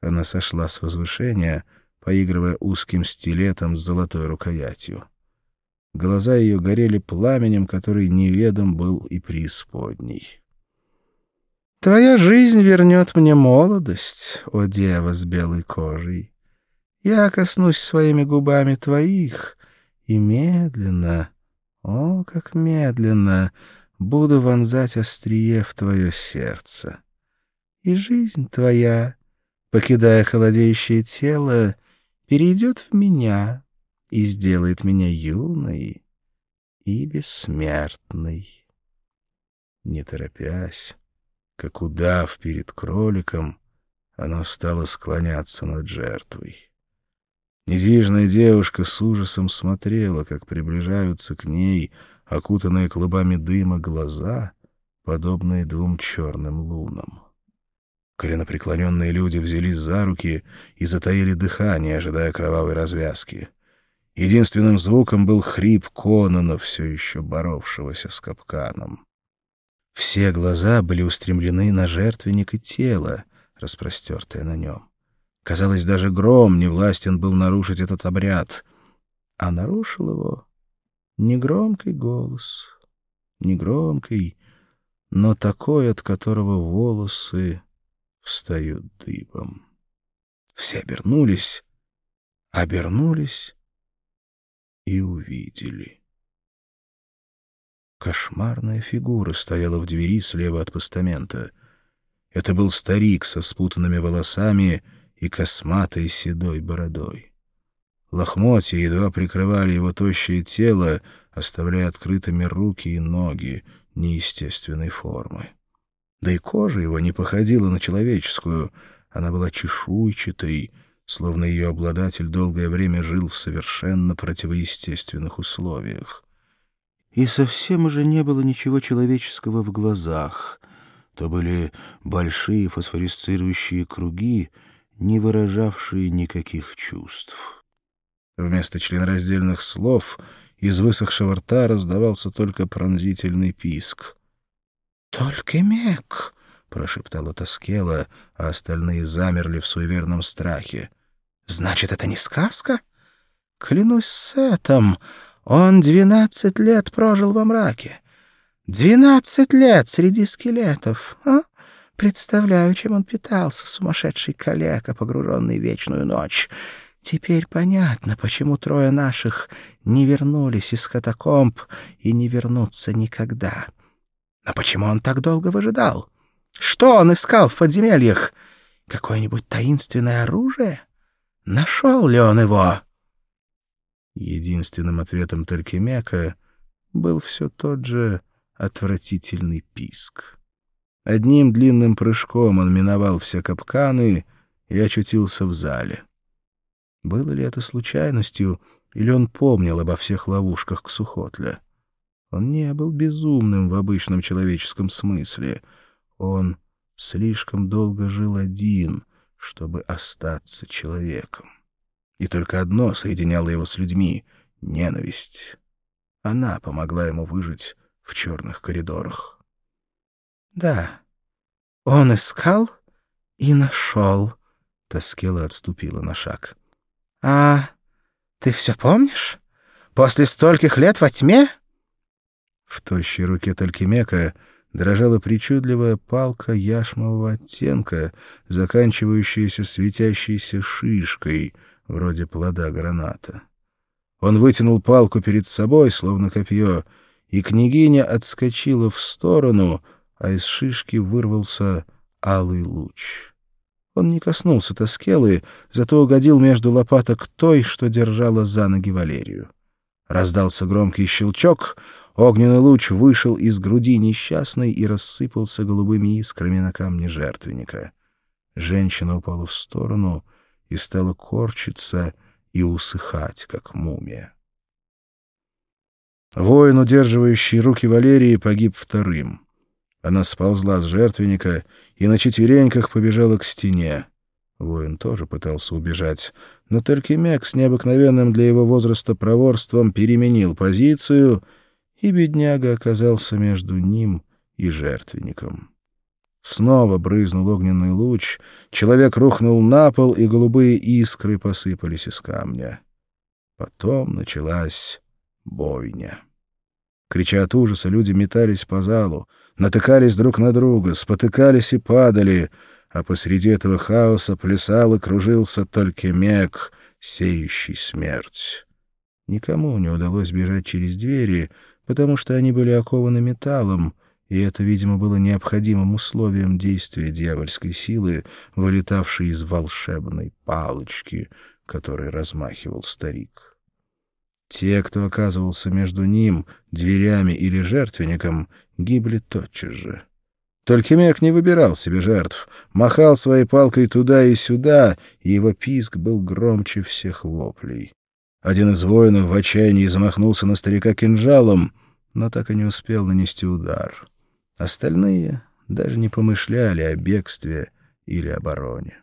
Она сошла с возвышения, поигрывая узким стилетом с золотой рукоятью. Глаза ее горели пламенем, который неведом был и преисподней. «Твоя жизнь вернет мне молодость, о дева с белой кожей. Я коснусь своими губами твоих и медленно, о, как медленно, буду вонзать острие в твое сердце. И жизнь твоя, покидая холодеющее тело, перейдет в меня» и сделает меня юной и бессмертной. Не торопясь, как удав перед кроликом, она стала склоняться над жертвой. Недвижная девушка с ужасом смотрела, как приближаются к ней, окутанные клубами дыма, глаза, подобные двум черным лунам. Коленопреклоненные люди взялись за руки и затаили дыхание, ожидая кровавой развязки. Единственным звуком был хрип Конона, все еще боровшегося с капканом. Все глаза были устремлены на жертвенник и тело, распростертое на нем. Казалось, даже гром не властен был нарушить этот обряд, а нарушил его негромкий голос, негромкий, но такой, от которого волосы встают дыбом. Все обернулись, обернулись и увидели. Кошмарная фигура стояла в двери слева от постамента. Это был старик со спутанными волосами и косматой седой бородой. Лохмотья едва прикрывали его тощее тело, оставляя открытыми руки и ноги неестественной формы. Да и кожа его не походила на человеческую, она была чешуйчатой, словно ее обладатель долгое время жил в совершенно противоестественных условиях. И совсем уже не было ничего человеческого в глазах. То были большие фосфорисцирующие круги, не выражавшие никаких чувств. Вместо членораздельных слов из высохшего рта раздавался только пронзительный писк. «Только мек!» — прошептала Тоскела, а остальные замерли в суеверном страхе. Значит, это не сказка? Клянусь Сетом, он двенадцать лет прожил во мраке. Двенадцать лет среди скелетов. А? Представляю, чем он питался, сумасшедший калека, погруженный в вечную ночь. Теперь понятно, почему трое наших не вернулись из катакомб и не вернутся никогда. Но почему он так долго выжидал? Что он искал в подземельях? Какое-нибудь таинственное оружие? Нашел ли он его? Единственным ответом Талькемека был все тот же отвратительный писк. Одним длинным прыжком он миновал все капканы и очутился в зале. Было ли это случайностью, или он помнил обо всех ловушках к Сухотля? Он не был безумным в обычном человеческом смысле. Он слишком долго жил один, чтобы остаться человеком. И только одно соединяло его с людьми — ненависть. Она помогла ему выжить в черных коридорах. «Да, он искал и нашел», — Тоскела отступила на шаг. «А ты все помнишь? После стольких лет во тьме?» В тощей руке Талькимека дрожала причудливая палка яшмового оттенка, заканчивающаяся светящейся шишкой, вроде плода граната. Он вытянул палку перед собой, словно копье, и княгиня отскочила в сторону, а из шишки вырвался алый луч. Он не коснулся Тоскелы, зато угодил между лопаток той, что держала за ноги Валерию. Раздался громкий щелчок — Огненный луч вышел из груди несчастной и рассыпался голубыми искрами на камне жертвенника. Женщина упала в сторону и стала корчиться и усыхать, как мумия. Воин, удерживающий руки Валерии, погиб вторым. Она сползла с жертвенника и на четвереньках побежала к стене. Воин тоже пытался убежать, но Теркемек с необыкновенным для его возраста проворством переменил позицию — и бедняга оказался между ним и жертвенником. Снова брызнул огненный луч, человек рухнул на пол, и голубые искры посыпались из камня. Потом началась бойня. Крича от ужаса, люди метались по залу, натыкались друг на друга, спотыкались и падали, а посреди этого хаоса плясал и кружился только мег, сеющий смерть. Никому не удалось бежать через двери, потому что они были окованы металлом, и это, видимо, было необходимым условием действия дьявольской силы, вылетавшей из волшебной палочки, которой размахивал старик. Те, кто оказывался между ним, дверями или жертвенником, гибли тотчас же. Только Мек не выбирал себе жертв, махал своей палкой туда и сюда, и его писк был громче всех воплей. Один из воинов в отчаянии замахнулся на старика кинжалом, но так и не успел нанести удар. Остальные даже не помышляли о бегстве или обороне.